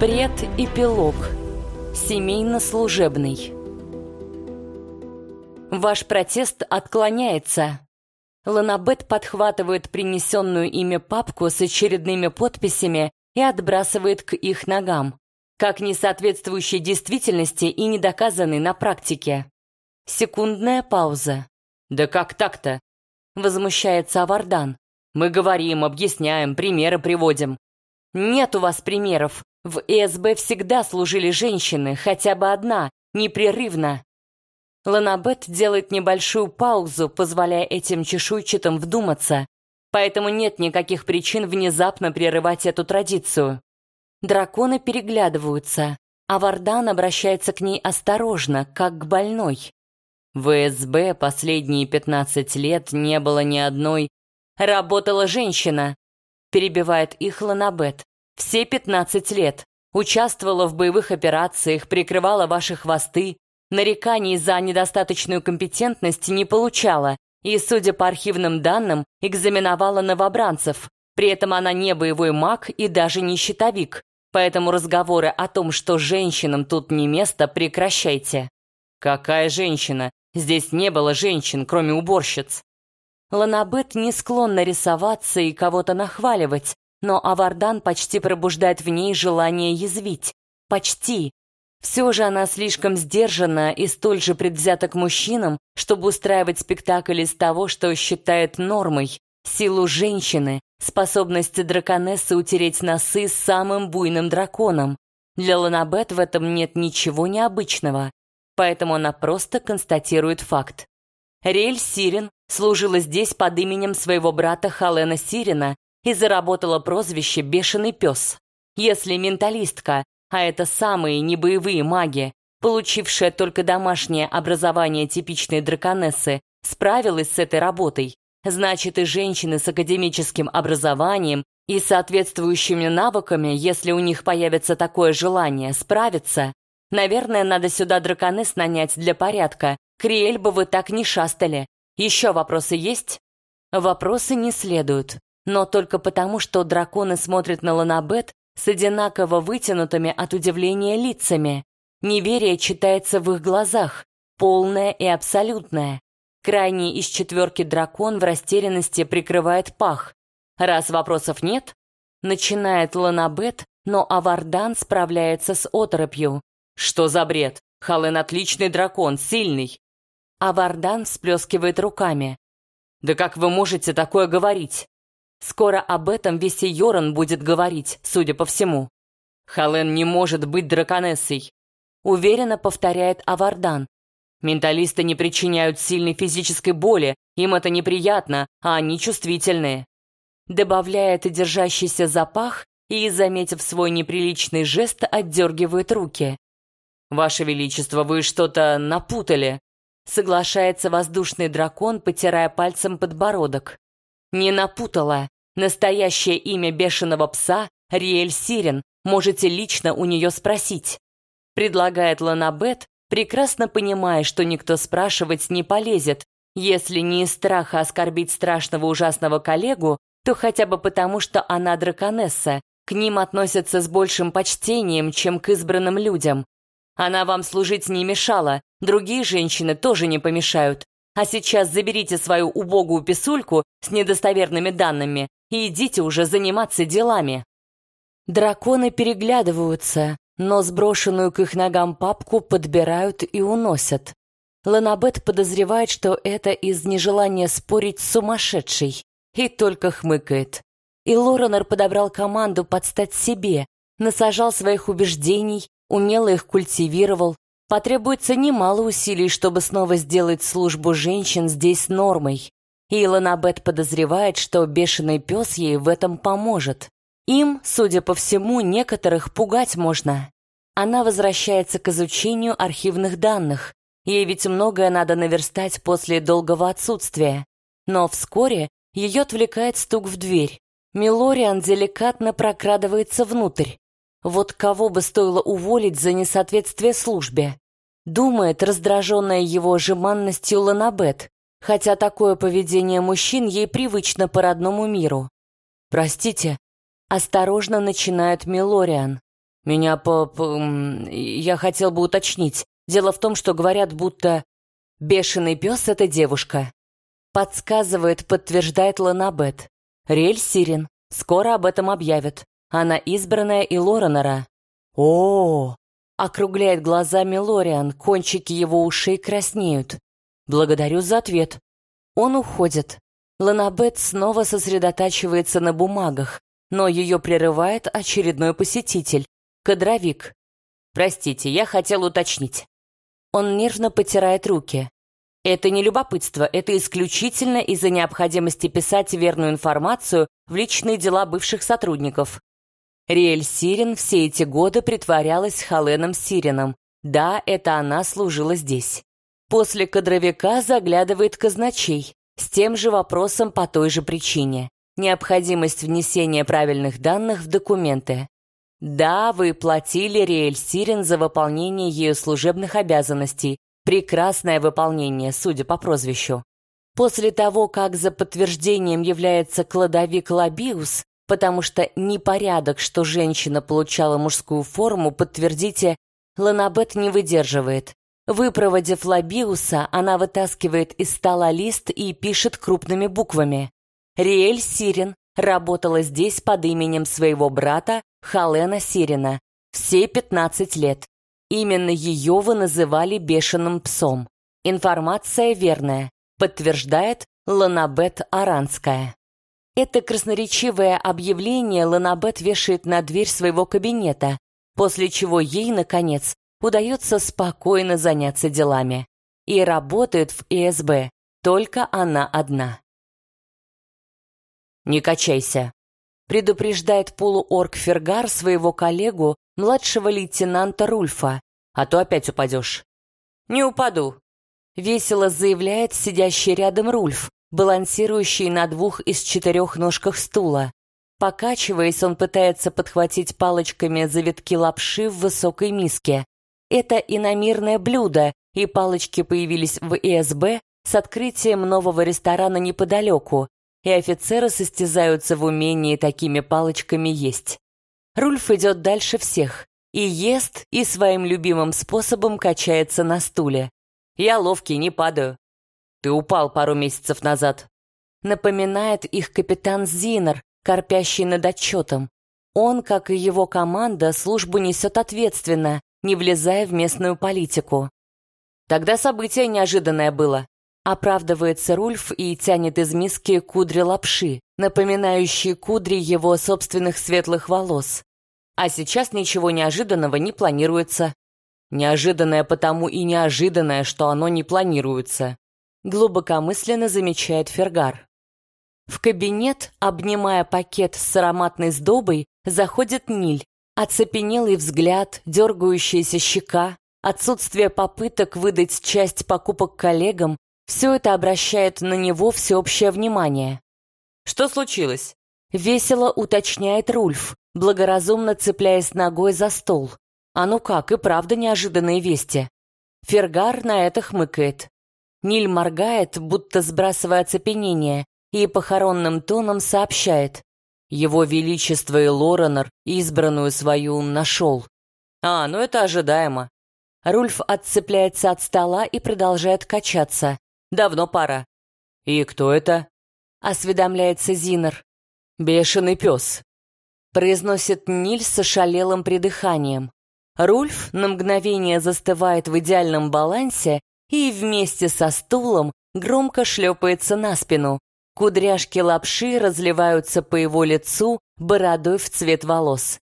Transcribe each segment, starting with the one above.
Предэпилог. Семейно-служебный. Ваш протест отклоняется. Ланабет подхватывает принесенную ими папку с очередными подписями и отбрасывает к их ногам, как несоответствующей действительности и недоказанной на практике. Секундная пауза. «Да как так-то?» — возмущается Авардан. «Мы говорим, объясняем, примеры приводим». «Нет у вас примеров. В ЭСБ всегда служили женщины, хотя бы одна, непрерывно. Ланабет делает небольшую паузу, позволяя этим чешуйчатым вдуматься, поэтому нет никаких причин внезапно прерывать эту традицию. Драконы переглядываются, а Вардан обращается к ней осторожно, как к больной. В СБ последние 15 лет не было ни одной «Работала женщина», перебивает их Ланабет. Все 15 лет. Участвовала в боевых операциях, прикрывала ваши хвосты. Нареканий за недостаточную компетентность не получала и, судя по архивным данным, экзаменовала новобранцев. При этом она не боевой маг и даже не щитовик. Поэтому разговоры о том, что женщинам тут не место, прекращайте. Какая женщина? Здесь не было женщин, кроме уборщиц. Ланабет не склонна рисоваться и кого-то нахваливать, но Авардан почти пробуждает в ней желание язвить. Почти. Все же она слишком сдержана и столь же предвзята к мужчинам, чтобы устраивать спектакль из того, что считает нормой. Силу женщины, способность драконессы утереть носы самым буйным драконом. Для Ланабет в этом нет ничего необычного, поэтому она просто констатирует факт. Риэль Сирен служила здесь под именем своего брата Халена Сирена и заработала прозвище «Бешеный пес». Если менталистка, а это самые небоевые маги, получившая только домашнее образование типичной драконессы, справилась с этой работой, значит и женщины с академическим образованием и соответствующими навыками, если у них появится такое желание, справиться. Наверное, надо сюда драконесс нанять для порядка. Криэль бы вы так не шастали. Еще вопросы есть? Вопросы не следуют но только потому, что драконы смотрят на Ланабет с одинаково вытянутыми от удивления лицами. Неверие читается в их глазах, полное и абсолютное. Крайний из четверки дракон в растерянности прикрывает пах. Раз вопросов нет, начинает Ланабет, но Авардан справляется с оторопью. Что за бред? Хален отличный дракон, сильный. Авардан всплескивает руками. «Да как вы можете такое говорить? Скоро об этом весь Йоран будет говорить, судя по всему. Хален не может быть драконессой. Уверенно повторяет Авардан. Менталисты не причиняют сильной физической боли, им это неприятно, а они чувствительные. Добавляет держащийся запах и, заметив свой неприличный жест, отдергивает руки. «Ваше Величество, вы что-то напутали», соглашается воздушный дракон, потирая пальцем подбородок. Не напутала. Настоящее имя бешеного пса — Риэль Сирен, можете лично у нее спросить. Предлагает Ланабет, прекрасно понимая, что никто спрашивать не полезет, если не из страха оскорбить страшного ужасного коллегу, то хотя бы потому, что она драконесса, к ним относятся с большим почтением, чем к избранным людям. Она вам служить не мешала, другие женщины тоже не помешают. А сейчас заберите свою убогую писульку с недостоверными данными и идите уже заниматься делами. Драконы переглядываются, но сброшенную к их ногам папку подбирают и уносят. Ланабет подозревает, что это из нежелания спорить с сумасшедшей, и только хмыкает. И Лоренор подобрал команду под стать себе, насажал своих убеждений, умело их культивировал, Потребуется немало усилий, чтобы снова сделать службу женщин здесь нормой. И Ланабет подозревает, что бешеный пес ей в этом поможет. Им, судя по всему, некоторых пугать можно. Она возвращается к изучению архивных данных. Ей ведь многое надо наверстать после долгого отсутствия. Но вскоре ее отвлекает стук в дверь. Милориан деликатно прокрадывается внутрь. Вот кого бы стоило уволить за несоответствие службе? Думает, раздраженная его жеманностью Ланабет, хотя такое поведение мужчин ей привычно по родному миру. «Простите», — осторожно начинает Милориан. Меня по... по я хотел бы уточнить. Дело в том, что говорят, будто... Бешеный пес — это девушка. Подсказывает, подтверждает Ланабет. Рель Сирин. Скоро об этом объявят. Она избранная и Лоренера. О, -о, округляет глазами Лориан, кончики его ушей краснеют. Благодарю за ответ. Он уходит. Ланабет снова сосредотачивается на бумагах, но ее прерывает очередной посетитель — кадровик. «Простите, я хотел уточнить». Он нервно потирает руки. Это не любопытство, это исключительно из-за необходимости писать верную информацию в личные дела бывших сотрудников. Риэль Сирин все эти годы притворялась Халеном Сирином. Да, это она служила здесь. После кадровика заглядывает казначей с тем же вопросом по той же причине. Необходимость внесения правильных данных в документы. Да, вы платили Риэль Сирин за выполнение ее служебных обязанностей. Прекрасное выполнение, судя по прозвищу. После того, как за подтверждением является кладовик Лабиус, потому что непорядок, что женщина получала мужскую форму, подтвердите, Ланабет не выдерживает. Выпроводив Лабиуса, она вытаскивает из стола лист и пишет крупными буквами. Риэль Сирин работала здесь под именем своего брата Халена Сирина все 15 лет. Именно ее вы называли бешеным псом. Информация верная, подтверждает Ланабет Аранская. Это красноречивое объявление Ланабет вешает на дверь своего кабинета, после чего ей, наконец, удается спокойно заняться делами. И работает в ИСБ только она одна. «Не качайся», — предупреждает полуорг Фергар своего коллегу, младшего лейтенанта Рульфа, «а то опять упадешь». «Не упаду», — весело заявляет сидящий рядом Рульф, балансирующий на двух из четырех ножках стула. Покачиваясь, он пытается подхватить палочками завитки лапши в высокой миске. Это иномирное блюдо, и палочки появились в ИСБ с открытием нового ресторана неподалеку, и офицеры состязаются в умении такими палочками есть. Рульф идет дальше всех, и ест, и своим любимым способом качается на стуле. Я ловкий, не падаю. Ты упал пару месяцев назад. Напоминает их капитан Зинер, корпящий над отчетом. Он, как и его команда, службу несет ответственно, не влезая в местную политику. Тогда событие неожиданное было. Оправдывается Рульф и тянет из миски кудри лапши, напоминающие кудри его собственных светлых волос. А сейчас ничего неожиданного не планируется. Неожиданное потому и неожиданное, что оно не планируется глубокомысленно замечает Фергар. В кабинет, обнимая пакет с ароматной сдобой, заходит Ниль. Оцепенелый взгляд, дергающаяся щека, отсутствие попыток выдать часть покупок коллегам — все это обращает на него всеобщее внимание. «Что случилось?» — весело уточняет Рульф, благоразумно цепляясь ногой за стол. «А ну как, и правда неожиданные вести?» Фергар на это хмыкает. Ниль моргает, будто сбрасывая оцепенение, и похоронным тоном сообщает. Его Величество и Лоренор избранную свою нашел. А, ну это ожидаемо. Рульф отцепляется от стола и продолжает качаться. Давно пора. И кто это? Осведомляется Зинер. Бешеный пес. Произносит Ниль с ошалелым придыханием. Рульф на мгновение застывает в идеальном балансе и вместе со стулом громко шлепается на спину. Кудряшки лапши разливаются по его лицу бородой в цвет волос.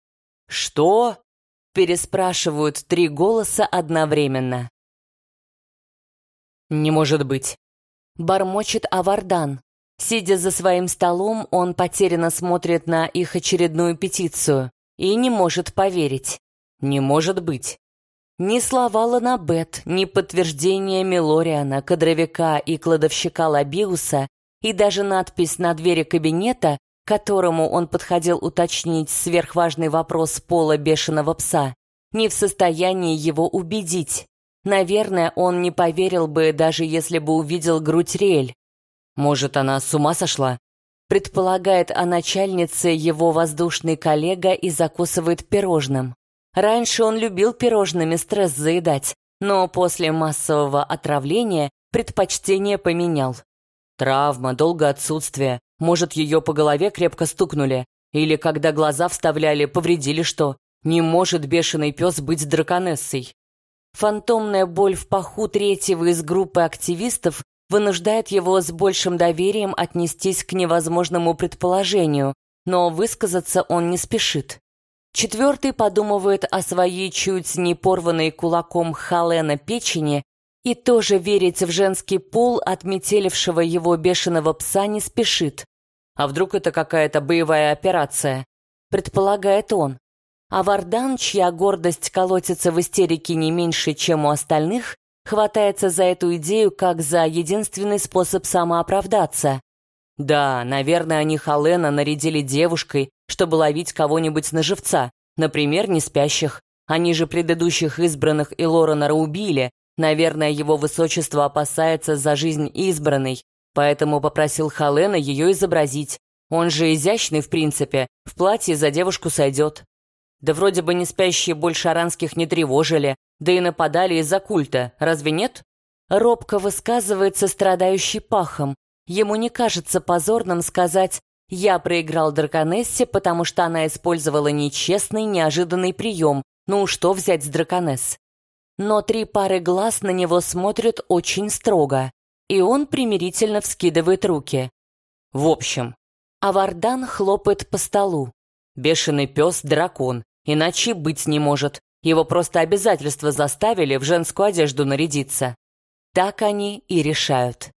«Что?» — переспрашивают три голоса одновременно. «Не может быть!» — бормочет Авардан. Сидя за своим столом, он потерянно смотрит на их очередную петицию и не может поверить. «Не может быть!» Ни слова Ланабет, ни подтверждение Мелориана, кадровика и кладовщика Лабиуса и даже надпись на двери кабинета, которому он подходил уточнить сверхважный вопрос пола бешеного пса, не в состоянии его убедить. Наверное, он не поверил бы, даже если бы увидел грудь Риэль. Может, она с ума сошла? Предполагает о начальнице его воздушный коллега и закусывает пирожным. Раньше он любил пирожными стресс заедать, но после массового отравления предпочтение поменял. Травма, долгое отсутствие, может, ее по голове крепко стукнули, или когда глаза вставляли, повредили что. Не может бешеный пес быть драконессой. Фантомная боль в паху третьего из группы активистов вынуждает его с большим доверием отнестись к невозможному предположению, но высказаться он не спешит. Четвертый подумывает о своей чуть не порванной кулаком Халена печени и тоже верить в женский пол отметелившего его бешеного пса не спешит. А вдруг это какая-то боевая операция? Предполагает он. А Вардан, чья гордость колотится в истерике не меньше, чем у остальных, хватается за эту идею как за единственный способ самооправдаться. Да, наверное, они Халена нарядили девушкой, чтобы ловить кого-нибудь на живца, например, не спящих. Они же предыдущих избранных и Лоренора убили. Наверное, его высочество опасается за жизнь избранной, поэтому попросил Халена ее изобразить. Он же изящный, в принципе, в платье за девушку сойдет. Да вроде бы не спящие больше аранских не тревожили, да и нападали из-за культа, разве нет? Робко высказывается страдающий пахом. Ему не кажется позорным сказать «Я проиграл драконессе, потому что она использовала нечестный, неожиданный прием. Ну, что взять с драконесс?» Но три пары глаз на него смотрят очень строго, и он примирительно вскидывает руки. В общем, Авардан хлопает по столу. Бешеный пес — дракон, Иначе быть не может. Его просто обязательства заставили в женскую одежду нарядиться. Так они и решают.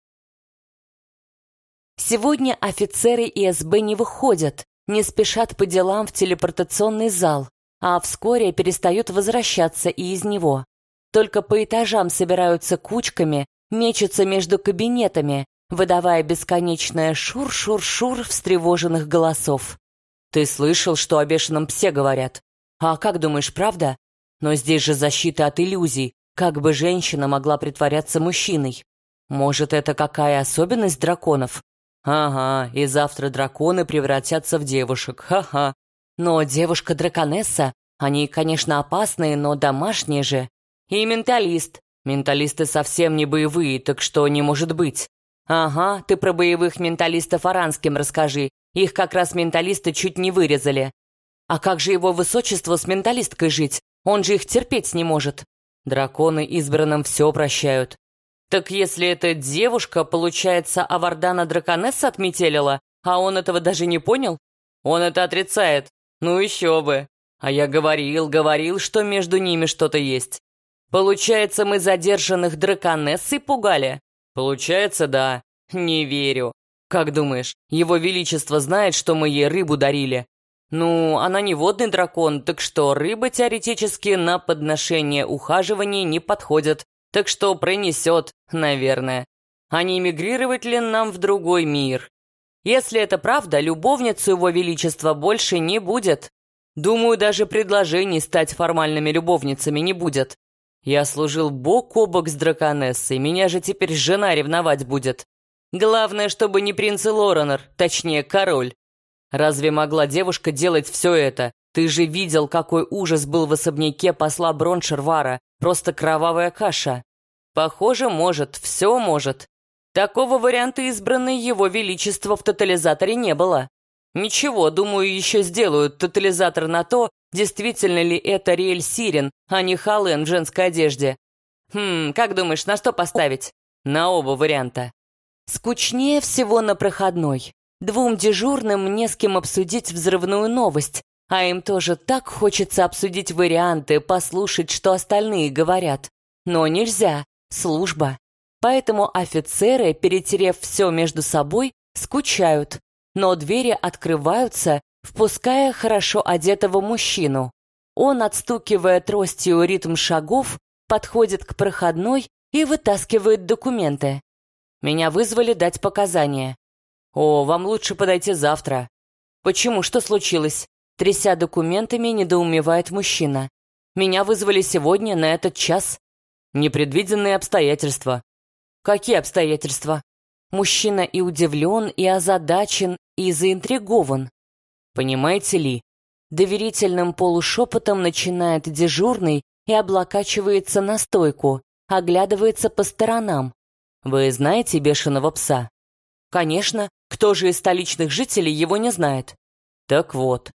Сегодня офицеры ИСБ не выходят, не спешат по делам в телепортационный зал, а вскоре перестают возвращаться и из него. Только по этажам собираются кучками, мечутся между кабинетами, выдавая бесконечное шур-шур-шур встревоженных голосов. «Ты слышал, что о бешеном псе говорят?» А как думаешь, правда? Но здесь же защита от иллюзий. Как бы женщина могла притворяться мужчиной? Может, это какая особенность драконов? Ага, и завтра драконы превратятся в девушек. Ха-ха. Но девушка-драконесса, они, конечно, опасные, но домашние же. И менталист. Менталисты совсем не боевые, так что не может быть. Ага, ты про боевых менталистов аранским расскажи. Их как раз менталисты чуть не вырезали. А как же его высочество с менталисткой жить? Он же их терпеть не может. Драконы избранным все прощают. Так если эта девушка, получается, Авардана Драконесса отметелила, а он этого даже не понял? Он это отрицает. Ну еще бы. А я говорил, говорил, что между ними что-то есть. Получается, мы задержанных драконессой пугали? Получается, да. Не верю. Как думаешь, его величество знает, что мы ей рыбу дарили? Ну, она не водный дракон, так что рыба теоретически на подношение ухаживания не подходит, так что пронесет, наверное. А не эмигрировать ли нам в другой мир? Если это правда, любовницу его величества больше не будет. Думаю, даже предложений стать формальными любовницами не будет. Я служил бок о бок с драконессой, меня же теперь жена ревновать будет. Главное, чтобы не принц Лоренор, точнее, король. Разве могла девушка делать все это? Ты же видел, какой ужас был в особняке посла Броншервара. Просто кровавая каша. Похоже, может, все может. Такого варианта избранной его величества в тотализаторе не было. Ничего, думаю, еще сделают тотализатор на то, действительно ли это Риэль Сирен, а не Хален в женской одежде. Хм, как думаешь, на что поставить? На оба варианта. Скучнее всего на проходной. Двум дежурным не с кем обсудить взрывную новость, а им тоже так хочется обсудить варианты, послушать, что остальные говорят. Но нельзя, служба. Поэтому офицеры, перетерев все между собой, скучают, но двери открываются, впуская хорошо одетого мужчину. Он, отстукивая тростью ритм шагов, подходит к проходной и вытаскивает документы. Меня вызвали дать показания. «О, вам лучше подойти завтра». «Почему? Что случилось?» Тряся документами, недоумевает мужчина. «Меня вызвали сегодня, на этот час». «Непредвиденные обстоятельства». «Какие обстоятельства?» Мужчина и удивлен, и озадачен, и заинтригован. «Понимаете ли, Доверительным полушепотом начинает дежурный и облокачивается на стойку, оглядывается по сторонам. «Вы знаете бешеного пса?» «Конечно, кто же из столичных жителей его не знает?» «Так вот».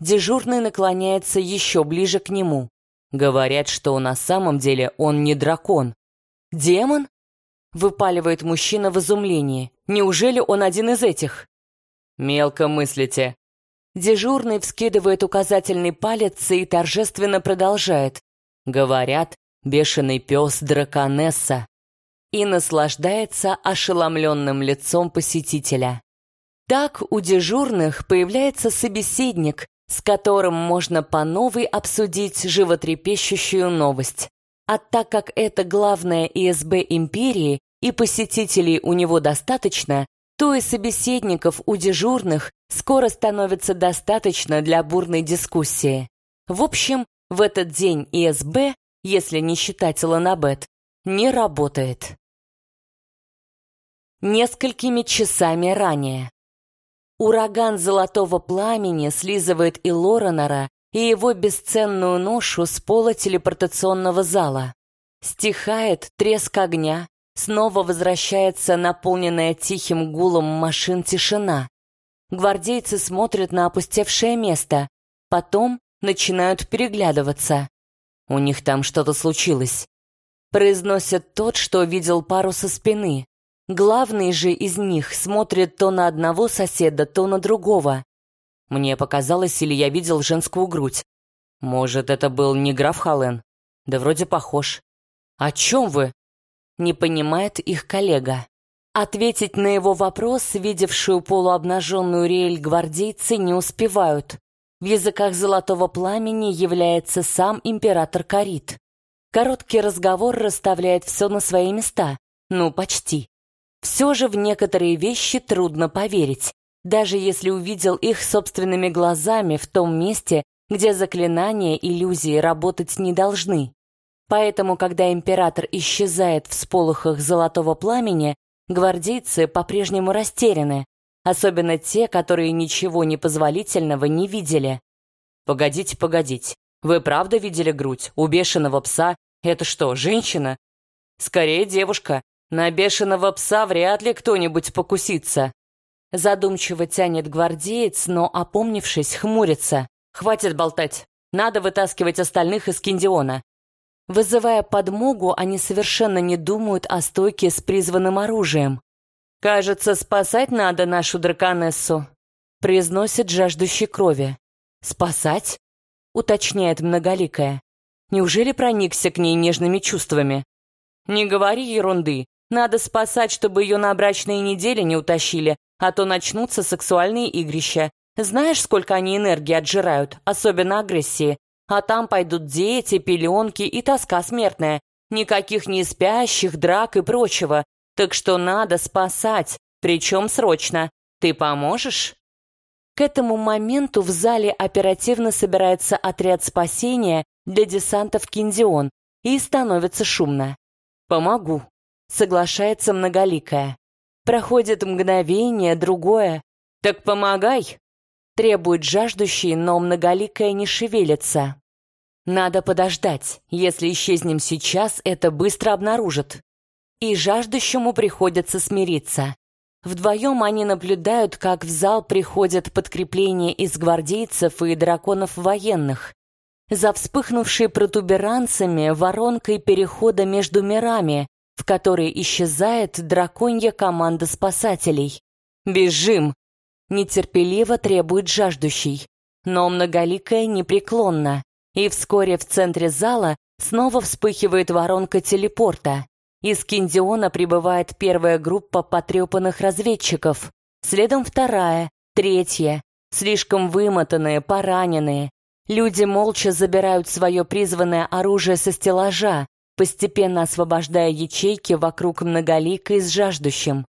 Дежурный наклоняется еще ближе к нему. Говорят, что на самом деле он не дракон. «Демон?» Выпаливает мужчина в изумлении. «Неужели он один из этих?» «Мелко мыслите». Дежурный вскидывает указательный палец и торжественно продолжает. Говорят, бешеный пес драконесса. И наслаждается ошеломленным лицом посетителя. Так у дежурных появляется собеседник, с которым можно по новой обсудить животрепещущую новость. А так как это главное ИСБ империи и посетителей у него достаточно, то и собеседников у дежурных скоро становится достаточно для бурной дискуссии. В общем, в этот день ИСБ, если не считать Ланабет, не работает. Несколькими часами ранее. Ураган золотого пламени слизывает и Лоренора, и его бесценную ношу с пола телепортационного зала. Стихает треск огня, снова возвращается наполненная тихим гулом машин тишина. Гвардейцы смотрят на опустевшее место, потом начинают переглядываться. У них там что-то случилось. Произносят тот, что видел пару со спины. Главный же из них смотрит то на одного соседа, то на другого. Мне показалось, или я видел женскую грудь. Может, это был не граф Хален? Да вроде похож. О чем вы? Не понимает их коллега. Ответить на его вопрос, видевшую полуобнаженную Риэль гвардейцы, не успевают. В языках золотого пламени является сам император Карит. Короткий разговор расставляет все на свои места. Ну, почти. Все же в некоторые вещи трудно поверить, даже если увидел их собственными глазами в том месте, где заклинания иллюзии работать не должны. Поэтому, когда император исчезает в сполохах золотого пламени, гвардейцы по-прежнему растеряны, особенно те, которые ничего непозволительного не видели. «Погодите, погодите, вы правда видели грудь? У бешеного пса? Это что, женщина?» «Скорее девушка. На бешеного пса вряд ли кто-нибудь покусится. Задумчиво тянет гвардеец, но, опомнившись, хмурится. Хватит болтать. Надо вытаскивать остальных из Киндиона. Вызывая подмогу, они совершенно не думают о стойке с призванным оружием. «Кажется, спасать надо нашу драконессу», — произносит жаждущий крови. «Спасать?» — уточняет многоликая. «Неужели проникся к ней нежными чувствами?» «Не говори ерунды. Надо спасать, чтобы ее на брачные недели не утащили, а то начнутся сексуальные игрища. Знаешь, сколько они энергии отжирают, особенно агрессии? А там пойдут дети, пеленки и тоска смертная. Никаких не спящих, драк и прочего. Так что надо спасать, причем срочно. Ты поможешь? К этому моменту в зале оперативно собирается отряд спасения для десанта в Киндион, и становится шумно. «Помогу», соглашается многоликая. Проходит мгновение, другое. «Так помогай!» Требует жаждущий, но многоликая не шевелится. Надо подождать. Если исчезнем сейчас, это быстро обнаружат. И жаждущему приходится смириться. Вдвоем они наблюдают, как в зал приходят подкрепления из гвардейцев и драконов военных. За вспыхнувшей протуберанцами воронкой перехода между мирами, в которой исчезает драконья команда спасателей. «Бежим!» — нетерпеливо требует жаждущий, но многоликая непреклонна, и вскоре в центре зала снова вспыхивает воронка телепорта. Из Киндиона прибывает первая группа потрепанных разведчиков, следом вторая, третья, слишком вымотанные, пораненные. Люди молча забирают свое призванное оружие со стеллажа, постепенно освобождая ячейки вокруг многоликой с жаждущим.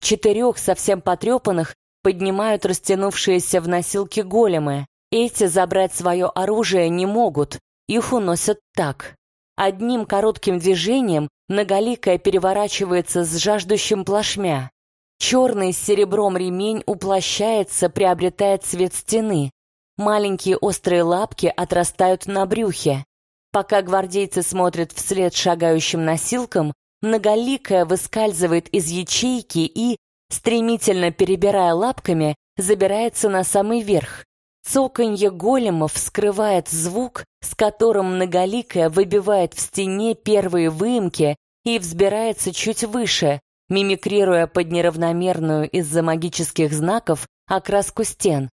Четырех совсем потрепанных поднимают растянувшиеся в носилки големы. Эти забрать свое оружие не могут, их уносят так. Одним коротким движением многоликая переворачивается с жаждущим плашмя. Черный с серебром ремень уплощается, приобретая цвет стены. маленькие острые лапки отрастают на брюхе. Пока гвардейцы смотрят вслед шагающим носилкам, многоликая выскальзывает из ячейки и, стремительно перебирая лапками, забирается на самый верх. Цоканье големов скрывает звук, с которым многоликая выбивает в стене первые выемки и взбирается чуть выше, мимикрируя под неравномерную из-за магических знаков окраску стен.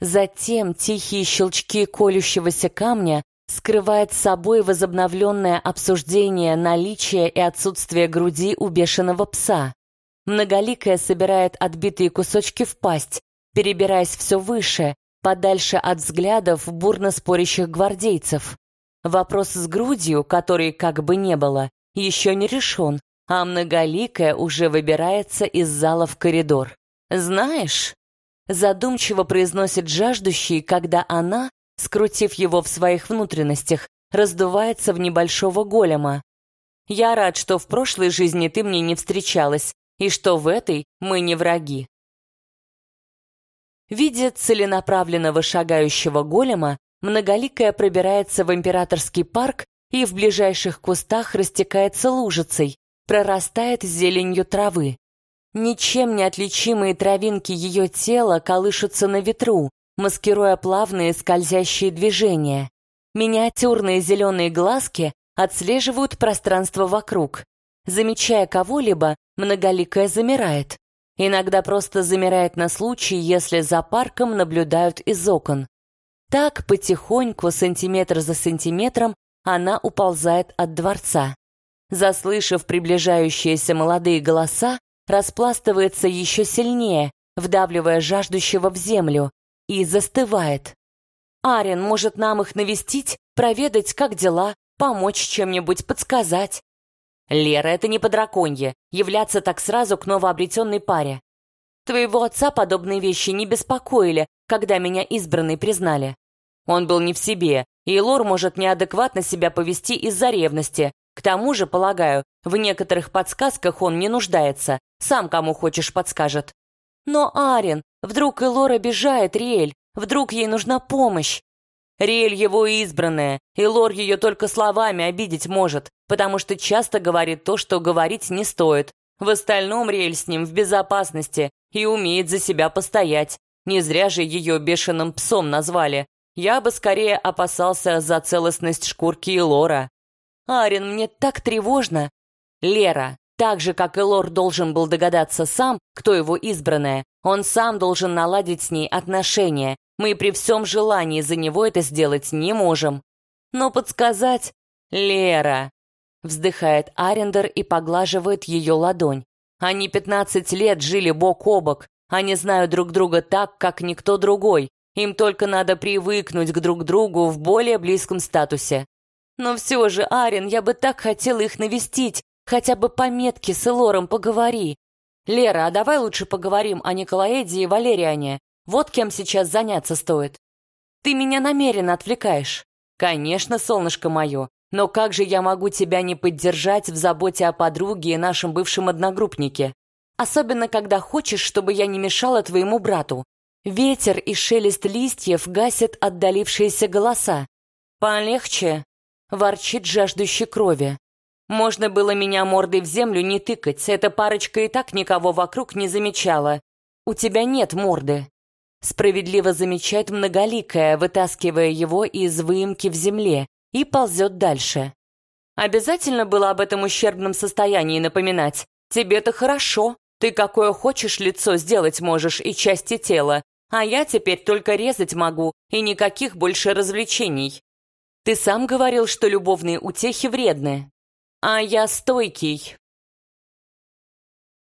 Затем тихие щелчки колющегося камня скрывает собой возобновленное обсуждение наличия и отсутствия груди у бешеного пса. Многоликая собирает отбитые кусочки в пасть, перебираясь все выше, подальше от взглядов бурно спорящих гвардейцев. Вопрос с грудью, который как бы не было, еще не решен, а многоликая уже выбирается из зала в коридор. «Знаешь...» Задумчиво произносит жаждущий, когда она, скрутив его в своих внутренностях, раздувается в небольшого голема. «Я рад, что в прошлой жизни ты мне не встречалась, и что в этой мы не враги». Видя целенаправленного шагающего голема, многоликая пробирается в императорский парк и в ближайших кустах растекается лужицей, прорастает зеленью травы. Ничем не отличимые травинки ее тела колышутся на ветру, маскируя плавные скользящие движения. Миниатюрные зеленые глазки отслеживают пространство вокруг. Замечая кого-либо, многоликая замирает. Иногда просто замирает на случай, если за парком наблюдают из окон. Так, потихоньку, сантиметр за сантиметром, она уползает от дворца. Заслышав приближающиеся молодые голоса, распластывается еще сильнее, вдавливая жаждущего в землю, и застывает. «Арен, может, нам их навестить, проведать, как дела, помочь чем-нибудь, подсказать?» Лера, это не подраконье, являться так сразу к новообретенной паре. Твоего отца подобные вещи не беспокоили, когда меня избранной признали. Он был не в себе, и Лор может неадекватно себя повести из-за ревности. К тому же, полагаю, в некоторых подсказках он не нуждается, сам кому хочешь подскажет. Но Арен, вдруг Элор обижает Риэль, вдруг ей нужна помощь. Риэль его избранная, и Лор ее только словами обидеть может, потому что часто говорит то, что говорить не стоит. В остальном Риэль с ним в безопасности и умеет за себя постоять. Не зря же ее бешеным псом назвали. Я бы скорее опасался за целостность шкурки и Лора. Арин, мне так тревожно. Лера, так же, как и Лор должен был догадаться сам, кто его избранная, он сам должен наладить с ней отношения, мы при всем желании за него это сделать не можем. Но подсказать... Лера!» Вздыхает Арендер и поглаживает ее ладонь. Они пятнадцать лет жили бок о бок. Они знают друг друга так, как никто другой. Им только надо привыкнуть к друг другу в более близком статусе. Но все же, Арен, я бы так хотела их навестить. Хотя бы по метке с Элором поговори. Лера, а давай лучше поговорим о Николаэде и Валериане. Вот кем сейчас заняться стоит. Ты меня намеренно отвлекаешь. Конечно, солнышко мое, но как же я могу тебя не поддержать в заботе о подруге и нашем бывшем одногруппнике? Особенно, когда хочешь, чтобы я не мешала твоему брату. Ветер и шелест листьев гасят отдалившиеся голоса. «Полегче», — ворчит жаждущий крови. «Можно было меня мордой в землю не тыкать, эта парочка и так никого вокруг не замечала. У тебя нет морды». Справедливо замечает многоликая, вытаскивая его из выемки в земле, и ползет дальше. Обязательно было об этом ущербном состоянии напоминать. Тебе-то хорошо. Ты какое хочешь лицо сделать можешь и части тела. А я теперь только резать могу, и никаких больше развлечений. Ты сам говорил, что любовные утехи вредны. А я стойкий,